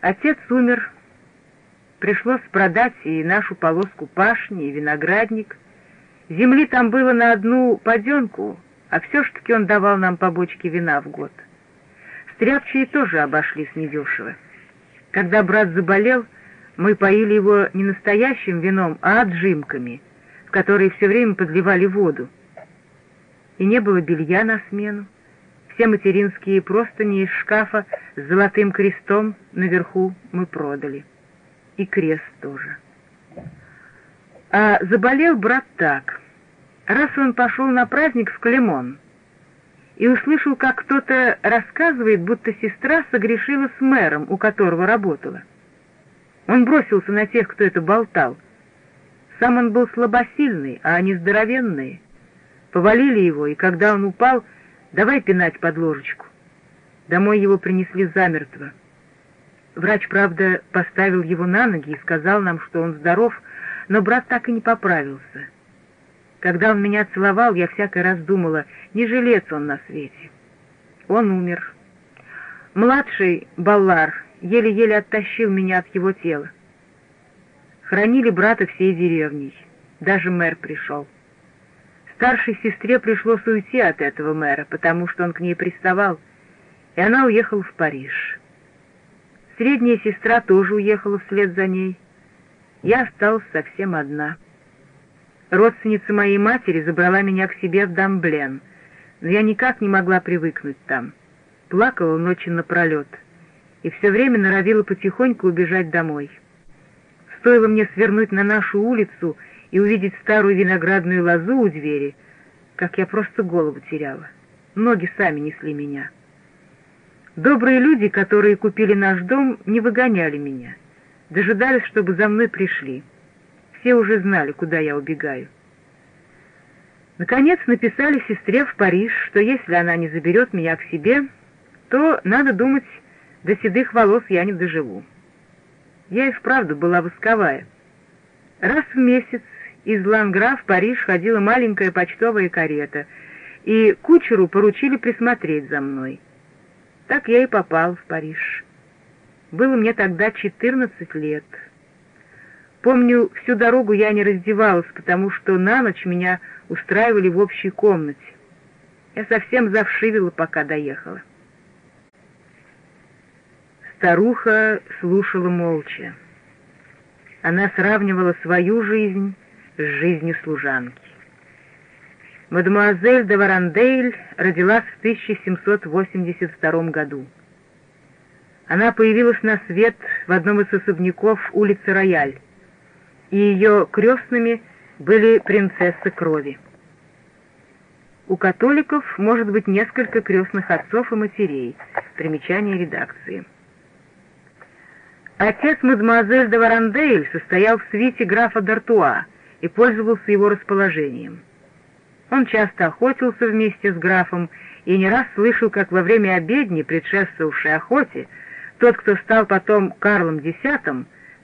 Отец умер, пришлось продать и нашу полоску пашни, и виноградник. Земли там было на одну паденку, а все ж таки он давал нам по бочке вина в год. Стряпчие тоже обошлись недешево. Когда брат заболел, мы поили его не настоящим вином, а отжимками, в которые все время подливали воду. И не было белья на смену. Все материнские простыни из шкафа с золотым крестом наверху мы продали. И крест тоже. А заболел брат так. Раз он пошел на праздник в Клемон и услышал, как кто-то рассказывает, будто сестра согрешила с мэром, у которого работала. Он бросился на тех, кто это болтал. Сам он был слабосильный, а они здоровенные. Повалили его, и когда он упал, давай пинать под ложечку. Домой его принесли замертво. Врач, правда, поставил его на ноги и сказал нам, что он здоров, но брат так и не поправился. Когда он меня целовал, я всякий раз думала, не жилец он на свете. Он умер. Младший, Баллар, еле-еле оттащил меня от его тела. Хранили брата всей деревней. Даже мэр пришел. Старшей сестре пришлось уйти от этого мэра, потому что он к ней приставал, и она уехала в Париж. Средняя сестра тоже уехала вслед за ней. Я осталась совсем одна. Родственница моей матери забрала меня к себе в Дамблен, но я никак не могла привыкнуть там. Плакала ночи напролет и все время норовила потихоньку убежать домой. Стоило мне свернуть на нашу улицу и увидеть старую виноградную лозу у двери, как я просто голову теряла. Ноги сами несли меня. Добрые люди, которые купили наш дом, не выгоняли меня, дожидались, чтобы за мной пришли. Все уже знали, куда я убегаю. Наконец написали сестре в Париж, что если она не заберет меня к себе, то, надо думать, до седых волос я не доживу. Я и вправду была восковая. Раз в месяц из Лангра в Париж ходила маленькая почтовая карета, и кучеру поручили присмотреть за мной. Так я и попал в Париж. Было мне тогда четырнадцать лет. Помню, всю дорогу я не раздевалась, потому что на ночь меня устраивали в общей комнате. Я совсем завшивила, пока доехала. Старуха слушала молча. Она сравнивала свою жизнь с жизнью служанки. Мадемуазель де Варандейль родилась в 1782 году. Она появилась на свет в одном из особняков улицы Рояль, и ее крестными были принцессы крови. У католиков может быть несколько крестных отцов и матерей. Примечание редакции. Отец мадемуазель де Варандель состоял в свите графа Д'Артуа и пользовался его расположением. Он часто охотился вместе с графом и не раз слышал, как во время обедни, предшествовавшей охоте, тот, кто стал потом Карлом X,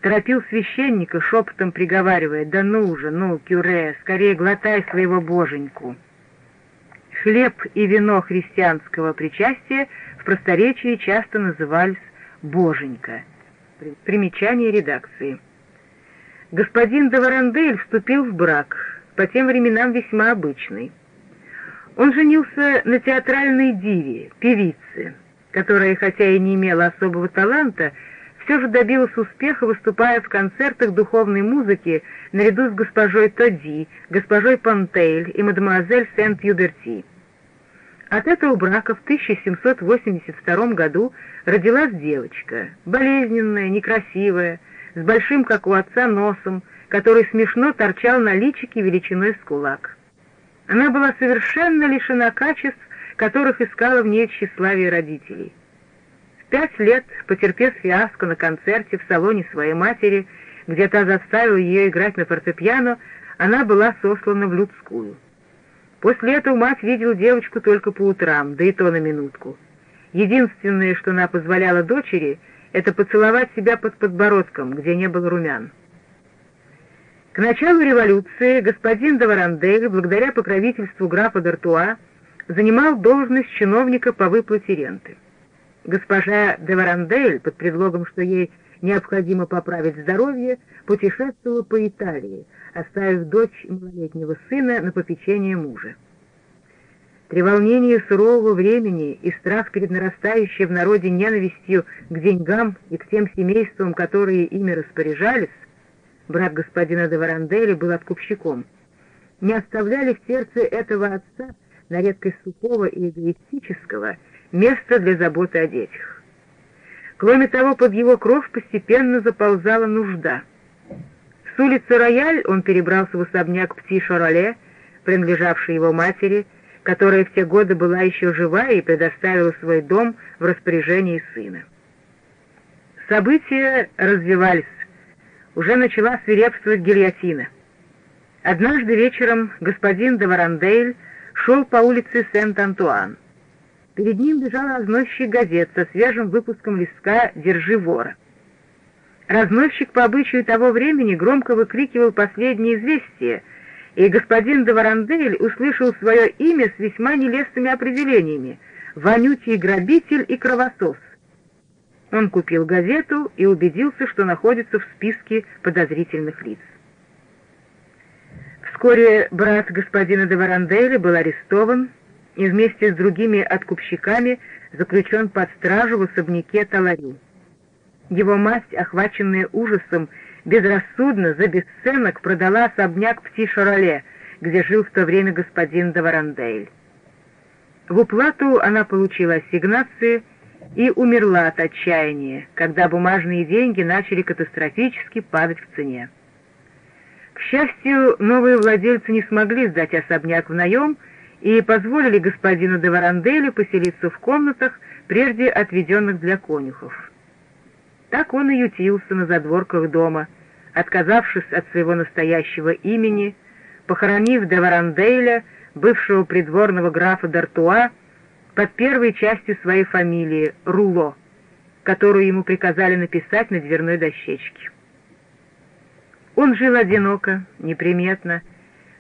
торопил священника, шепотом приговаривая, «Да ну же, ну, кюре, скорее глотай своего боженьку!» Хлеб и вино христианского причастия в просторечии часто назывались «боженька». Примечание редакции. Господин Даварандель вступил в брак, по тем временам весьма обычный. Он женился на театральной диве, певице, которая, хотя и не имела особого таланта, все же добилась успеха, выступая в концертах духовной музыки наряду с госпожой Тоди, госпожой Пантейль и мадемуазель Сент-Юберти. От этого брака в 1782 году родилась девочка, болезненная, некрасивая, с большим, как у отца, носом, который смешно торчал на личике величиной с кулак. Она была совершенно лишена качеств, которых искала в ней тщеславие родителей. В пять лет, потерпев фиаско на концерте в салоне своей матери, где та заставила ее играть на фортепиано, она была сослана в людскую. После этого мать видела девочку только по утрам, да и то на минутку. Единственное, что она позволяла дочери, это поцеловать себя под подбородком, где не было румян. К началу революции господин Даварандель, благодаря покровительству графа Д'Артуа, занимал должность чиновника по выплате ренты. Госпожа де Варандель, под предлогом, что ей необходимо поправить здоровье, путешествовала по Италии, оставив дочь малолетнего сына на попечение мужа. Треволнение сурового времени и страх перед нарастающей в народе ненавистью к деньгам и к тем семействам, которые ими распоряжались, брат господина де Варанделли был откупщиком, не оставляли в сердце этого отца, на редкость сухого и эгоистического, места для заботы о детях. Кроме того, под его кровь постепенно заползала нужда. С улицы Рояль он перебрался в особняк Пти-Шороле, принадлежавший его матери, которая все годы была еще жива и предоставила свой дом в распоряжении сына. События развивались. Уже начала свирепствовать гильотина. Однажды вечером господин де Варандель шел по улице Сент-Антуан. Перед ним лежал разносчик газет со свежим выпуском листка «Держи вора». Разносчик по обычаю того времени громко выкрикивал последние известия — и господин де Варандель услышал свое имя с весьма нелестными определениями «вонючий грабитель и кровосос». Он купил газету и убедился, что находится в списке подозрительных лиц. Вскоре брат господина де Варанделя был арестован и вместе с другими откупщиками заключен под стражу в особняке Таларю. Его мать, охваченная ужасом безрассудно за бесценок продала особняк Пти-Шароле, где жил в то время господин Даварандейль. В уплату она получила ассигнации и умерла от отчаяния, когда бумажные деньги начали катастрофически падать в цене. К счастью, новые владельцы не смогли сдать особняк в наем и позволили господину Деваранделю поселиться в комнатах, прежде отведенных для конюхов. Так он и ютился на задворках дома, отказавшись от своего настоящего имени, похоронив де Варандейля, бывшего придворного графа Д'Артуа, под первой частью своей фамилии Руло, которую ему приказали написать на дверной дощечке. Он жил одиноко, неприметно,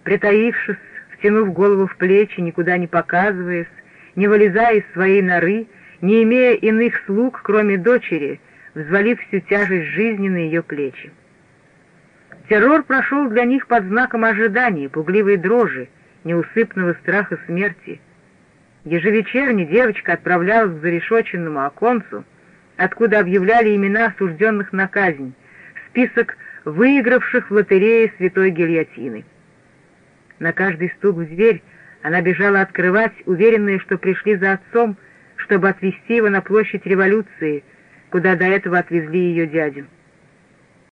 притаившись, втянув голову в плечи, никуда не показываясь, не вылезая из своей норы, не имея иных слуг, кроме дочери, взвалив всю тяжесть жизни на ее плечи. Террор прошел для них под знаком ожидания, пугливой дрожи, неусыпного страха смерти. Ежевечерне девочка отправлялась к зарешоченному оконцу, откуда объявляли имена осужденных на казнь, список выигравших в лотерее святой гильотины. На каждый стук в дверь она бежала открывать, уверенная, что пришли за отцом, чтобы отвезти его на площадь революции, куда до этого отвезли ее дядю.